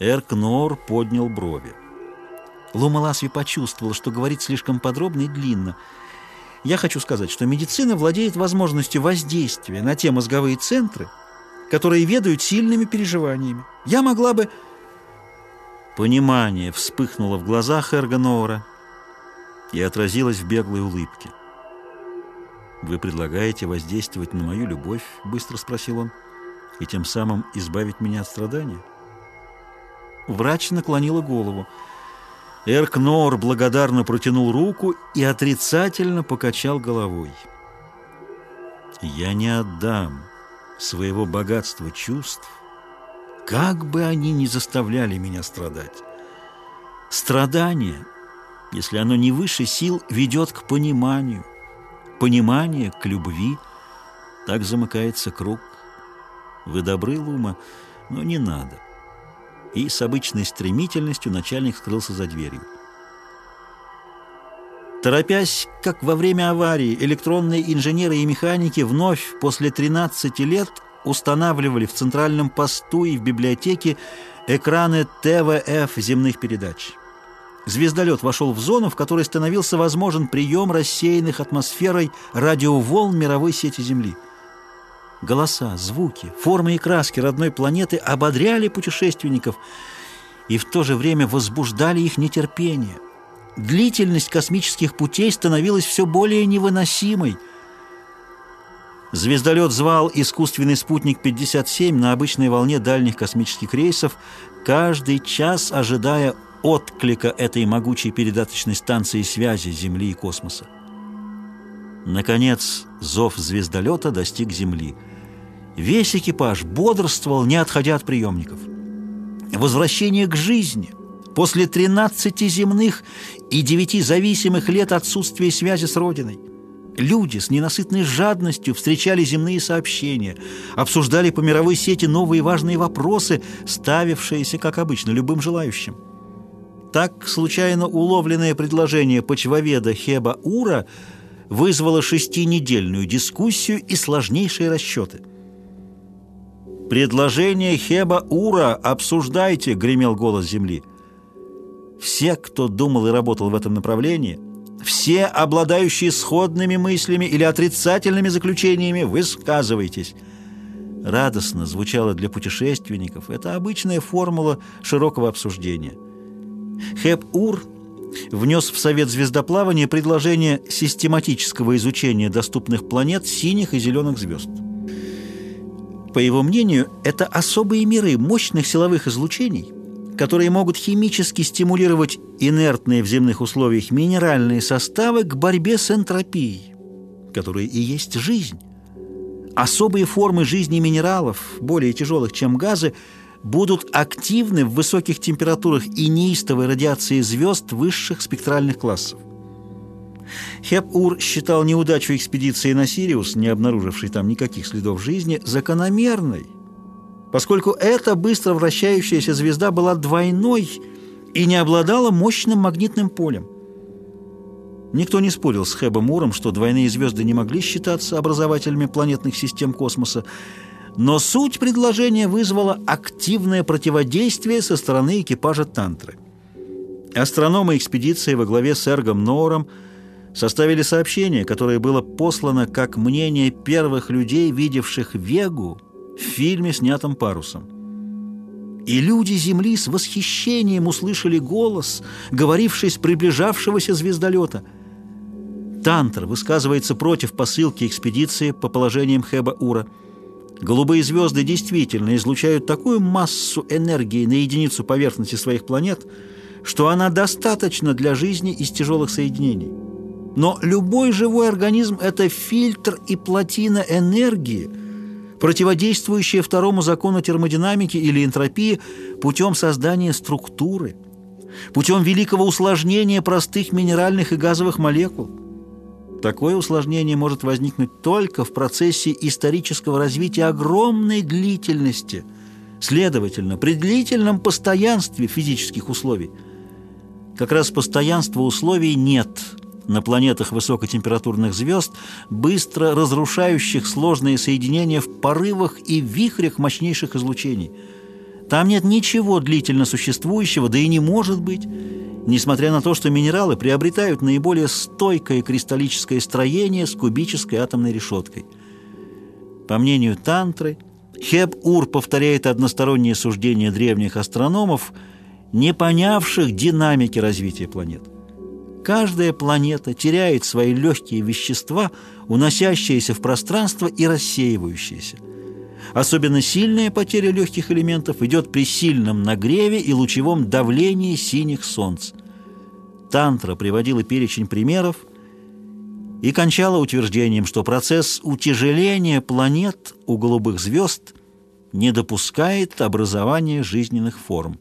Эркнор поднял брови. Лумаласви почувствовал, что говорит слишком подробно и длинно. Я хочу сказать, что медицина владеет возможностью воздействия на те мозговые центры, которые ведают сильными переживаниями. Я могла бы... Понимание вспыхнуло в глазах Ноора и отразилось в беглой улыбке. «Вы предлагаете воздействовать на мою любовь?» — быстро спросил он. «И тем самым избавить меня от страдания?» Врач наклонила голову. Эркнор благодарно протянул руку и отрицательно покачал головой. «Я не отдам своего богатства чувств, как бы они ни заставляли меня страдать. Страдание, если оно не выше сил, ведет к пониманию, понимание к любви. Так замыкается круг. Вы добры, Лума, но не надо» и с обычной стремительностью начальник скрылся за дверью. Торопясь, как во время аварии, электронные инженеры и механики вновь после 13 лет устанавливали в центральном посту и в библиотеке экраны ТВФ земных передач. Звездолет вошел в зону, в которой становился возможен прием рассеянных атмосферой радиоволн мировой сети Земли. Голоса, звуки, формы и краски родной планеты ободряли путешественников и в то же время возбуждали их нетерпение. Длительность космических путей становилась все более невыносимой. Звездолет звал искусственный спутник 57 на обычной волне дальних космических рейсов, каждый час ожидая отклика этой могучей передаточной станции связи Земли и космоса. Наконец, зов звездолета достиг Земли – Весь экипаж бодрствовал, не отходя от приемников. Возвращение к жизни после 13 земных и 9 зависимых лет отсутствия связи с Родиной. Люди с ненасытной жадностью встречали земные сообщения, обсуждали по мировой сети новые важные вопросы, ставившиеся, как обычно, любым желающим. Так случайно уловленное предложение почвоведа Хеба Ура вызвало шестинедельную дискуссию и сложнейшие расчеты – «Предложение Хеба Ура обсуждайте!» — гремел голос земли. Все, кто думал и работал в этом направлении, все, обладающие сходными мыслями или отрицательными заключениями, высказывайтесь. Радостно звучало для путешественников. Это обычная формула широкого обсуждения. Хеб Ур внес в Совет звездоплавания предложение систематического изучения доступных планет синих и зеленых звезд. По его мнению, это особые миры мощных силовых излучений, которые могут химически стимулировать инертные в земных условиях минеральные составы к борьбе с энтропией, которая и есть жизнь. Особые формы жизни минералов, более тяжелых, чем газы, будут активны в высоких температурах и неистовой радиации звезд высших спектральных классов. Хеп-Ур считал неудачу экспедиции на Сириус, не обнаружившей там никаких следов жизни, закономерной, поскольку эта быстро вращающаяся звезда была двойной и не обладала мощным магнитным полем. Никто не спорил с Хэбом Уром, что двойные звезды не могли считаться образователями планетных систем космоса, но суть предложения вызвала активное противодействие со стороны экипажа Тантры. Астрономы экспедиции во главе с Эргом Ноором – составили сообщение, которое было послано как мнение первых людей, видевших Вегу в фильме, снятом парусом. И люди Земли с восхищением услышали голос, говоривший с приближавшегося звездолета. Тантр высказывается против посылки экспедиции по положениям Хеба-Ура. Голубые звезды действительно излучают такую массу энергии на единицу поверхности своих планет, что она достаточна для жизни из тяжелых соединений. Но любой живой организм – это фильтр и плотина энергии, противодействующая второму закону термодинамики или энтропии путем создания структуры, путем великого усложнения простых минеральных и газовых молекул. Такое усложнение может возникнуть только в процессе исторического развития огромной длительности, следовательно, при длительном постоянстве физических условий. Как раз постоянства условий нет – на планетах высокотемпературных звезд, быстро разрушающих сложные соединения в порывах и вихрях мощнейших излучений. Там нет ничего длительно существующего, да и не может быть, несмотря на то, что минералы приобретают наиболее стойкое кристаллическое строение с кубической атомной решеткой. По мнению Тантры, Хеб-Ур повторяет одностороннее суждение древних астрономов, не понявших динамики развития планет. Каждая планета теряет свои легкие вещества, уносящиеся в пространство и рассеивающиеся. Особенно сильная потеря легких элементов идет при сильном нагреве и лучевом давлении синих солнц. Тантра приводила перечень примеров и кончала утверждением, что процесс утяжеления планет у голубых звезд не допускает образования жизненных форм.